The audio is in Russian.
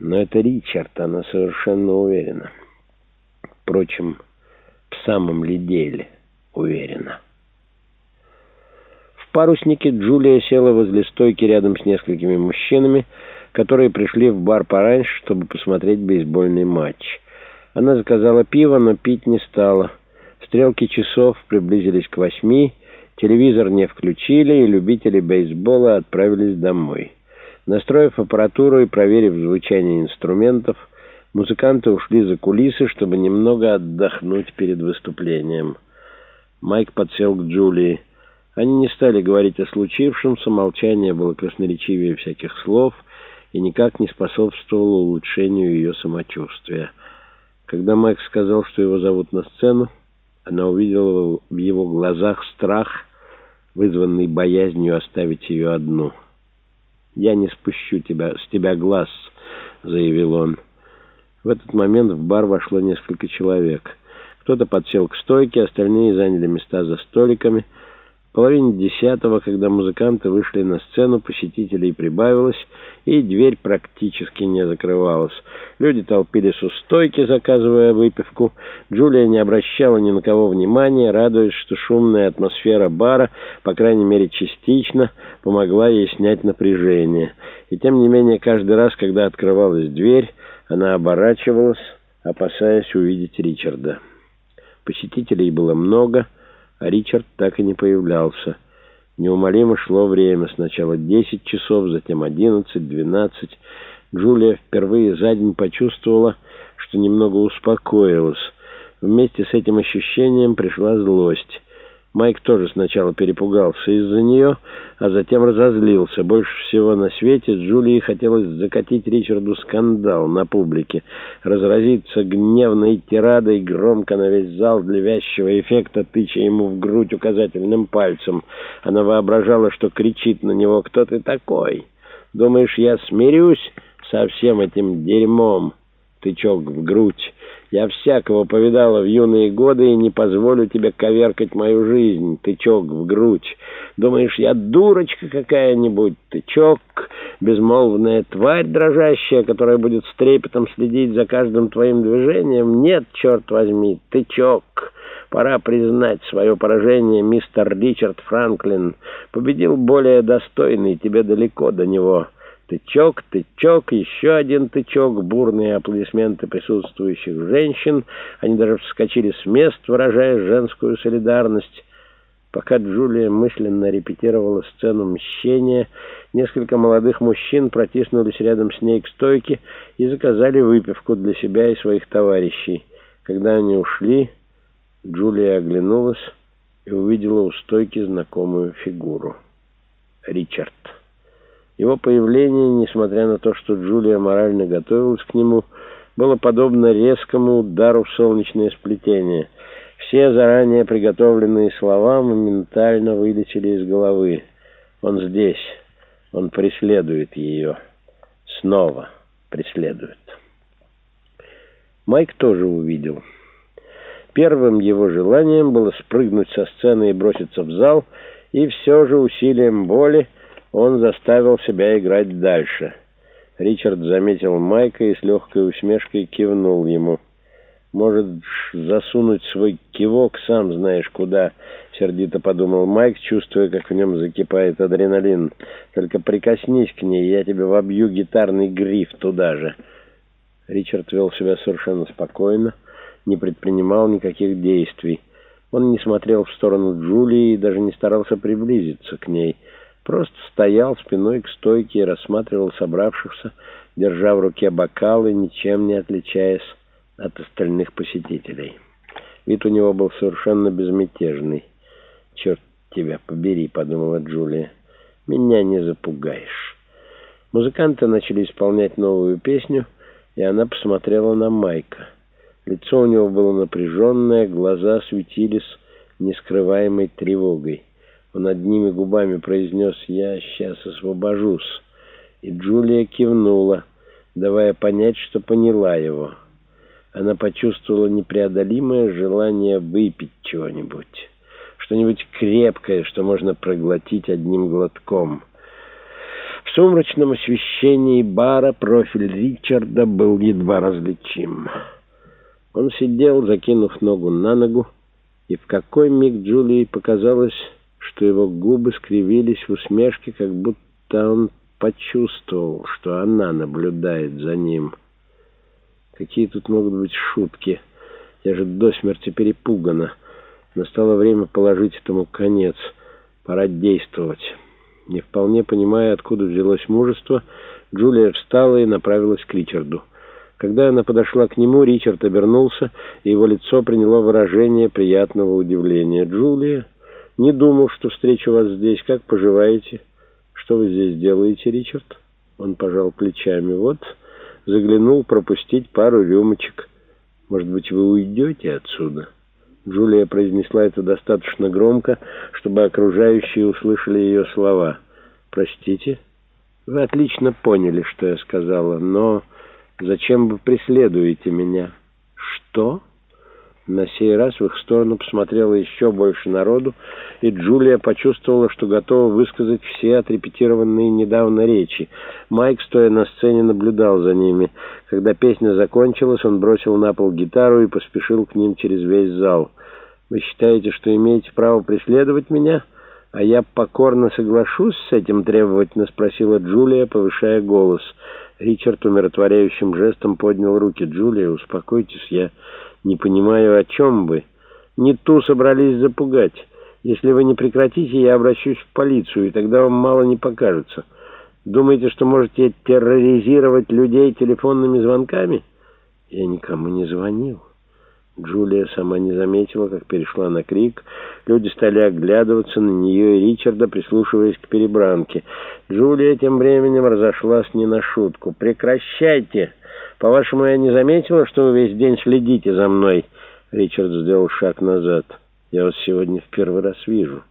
Но это Ричард, она совершенно уверена. Впрочем, в самом ли деле уверена. В паруснике Джулия села возле стойки рядом с несколькими мужчинами, которые пришли в бар пораньше, чтобы посмотреть бейсбольный матч. Она заказала пиво, но пить не стала. Стрелки часов приблизились к восьми, телевизор не включили, и любители бейсбола отправились домой. Настроив аппаратуру и проверив звучание инструментов, музыканты ушли за кулисы, чтобы немного отдохнуть перед выступлением. Майк подсел к Джулии. Они не стали говорить о случившемся, молчание было красноречивее всяких слов и никак не способствовало улучшению ее самочувствия. Когда Майк сказал, что его зовут на сцену, она увидела в его глазах страх, вызванный боязнью оставить ее одну — «Я не спущу тебя, с тебя глаз», — заявил он. В этот момент в бар вошло несколько человек. Кто-то подсел к стойке, остальные заняли места за столиками — половине десятого, когда музыканты вышли на сцену, посетителей прибавилось, и дверь практически не закрывалась. Люди толпились у стойки, заказывая выпивку. Джулия не обращала ни на кого внимания, радуясь, что шумная атмосфера бара, по крайней мере частично, помогла ей снять напряжение. И тем не менее, каждый раз, когда открывалась дверь, она оборачивалась, опасаясь увидеть Ричарда. Посетителей было много — а Ричард так и не появлялся. Неумолимо шло время. Сначала 10 часов, затем 11, 12. Джулия впервые за день почувствовала, что немного успокоилась. Вместе с этим ощущением пришла злость. Майк тоже сначала перепугался из-за нее, а затем разозлился. Больше всего на свете Джулии хотелось закатить Ричарду скандал на публике, разразиться гневной тирадой громко на весь зал для вязчего эффекта, тыча ему в грудь указательным пальцем. Она воображала, что кричит на него «Кто ты такой? Думаешь, я смирюсь со всем этим дерьмом?» Тычок в грудь. Я всякого повидала в юные годы и не позволю тебе коверкать мою жизнь. Тычок в грудь. Думаешь, я дурочка какая-нибудь? Тычок, безмолвная тварь дрожащая, которая будет с трепетом следить за каждым твоим движением? Нет, черт возьми, тычок. Пора признать свое поражение, мистер Ричард Франклин. Победил более достойный, тебе далеко до него». Тычок, тычок, еще один тычок, бурные аплодисменты присутствующих женщин. Они даже вскочили с мест, выражая женскую солидарность. Пока Джулия мысленно репетировала сцену мщения, несколько молодых мужчин протиснулись рядом с ней к стойке и заказали выпивку для себя и своих товарищей. Когда они ушли, Джулия оглянулась и увидела у стойки знакомую фигуру. Ричард. Его появление, несмотря на то, что Джулия морально готовилась к нему, было подобно резкому удару в солнечное сплетение. Все заранее приготовленные слова моментально вылетели из головы. Он здесь. Он преследует ее. Снова преследует. Майк тоже увидел. Первым его желанием было спрыгнуть со сцены и броситься в зал, и все же усилием боли он заставил себя играть дальше. Ричард заметил Майка и с легкой усмешкой кивнул ему. «Может, засунуть свой кивок сам знаешь куда», — сердито подумал Майк, чувствуя, как в нем закипает адреналин. «Только прикоснись к ней, я тебе вобью гитарный гриф туда же». Ричард вел себя совершенно спокойно, не предпринимал никаких действий. Он не смотрел в сторону Джулии и даже не старался приблизиться к ней — Просто стоял спиной к стойке и рассматривал собравшихся, держа в руке бокалы, ничем не отличаясь от остальных посетителей. Вид у него был совершенно безмятежный. «Черт тебя побери», — подумала Джулия, — «меня не запугаешь». Музыканты начали исполнять новую песню, и она посмотрела на Майка. Лицо у него было напряженное, глаза светились нескрываемой тревогой. Он одними губами произнес «Я сейчас освобожусь». И Джулия кивнула, давая понять, что поняла его. Она почувствовала непреодолимое желание выпить В сумрачном освещении бара профиль Ричарда был едва различим. Он сидел, закинув ногу на ногу, и в какой миг Джулии показалось, что его губы скривились в усмешке, как будто он почувствовал, что она наблюдает за ним. Какие тут могут быть шутки? Я же до смерти перепугана. Настало время положить этому конец. Пора действовать. Не вполне понимая, откуда взялось мужество, Джулия встала и направилась к Ричарду. Когда она подошла к нему, Ричард обернулся, и его лицо приняло выражение приятного удивления. «Джулия, не думал, что встречу вас здесь. Как поживаете?» «Что вы здесь делаете, Ричард?» Он пожал плечами. «Вот, заглянул пропустить пару рюмочек. Может быть, вы уйдете отсюда?» Джулия произнесла это достаточно громко, чтобы окружающие услышали ее слова. «Простите, вы отлично поняли, что я сказала, но зачем вы преследуете меня?» «Что?» На сей раз в их сторону посмотрело еще больше народу, и Джулия почувствовала, что готова высказать все отрепетированные недавно речи. Майк, стоя на сцене, наблюдал за ними. Когда песня закончилась, он бросил на пол гитару и поспешил к ним через весь зал. «Вы считаете, что имеете право преследовать меня?» «А я покорно соглашусь с этим требовательно?» — спросила Джулия, повышая голос. Ричард умиротворяющим жестом поднял руки. «Джулия, успокойтесь, я не понимаю, о чем вы. Не ту собрались запугать. Если вы не прекратите, я обращусь в полицию, и тогда вам мало не покажется. Думаете, что можете терроризировать людей телефонными звонками?» «Я никому не звонил». Джулия сама не заметила, как перешла на крик. Люди стали оглядываться на нее и Ричарда, прислушиваясь к перебранке. Джулия тем временем разошлась не на шутку. «Прекращайте! По-вашему, я не заметила, что вы весь день следите за мной?» Ричард сделал шаг назад. «Я вас сегодня в первый раз вижу».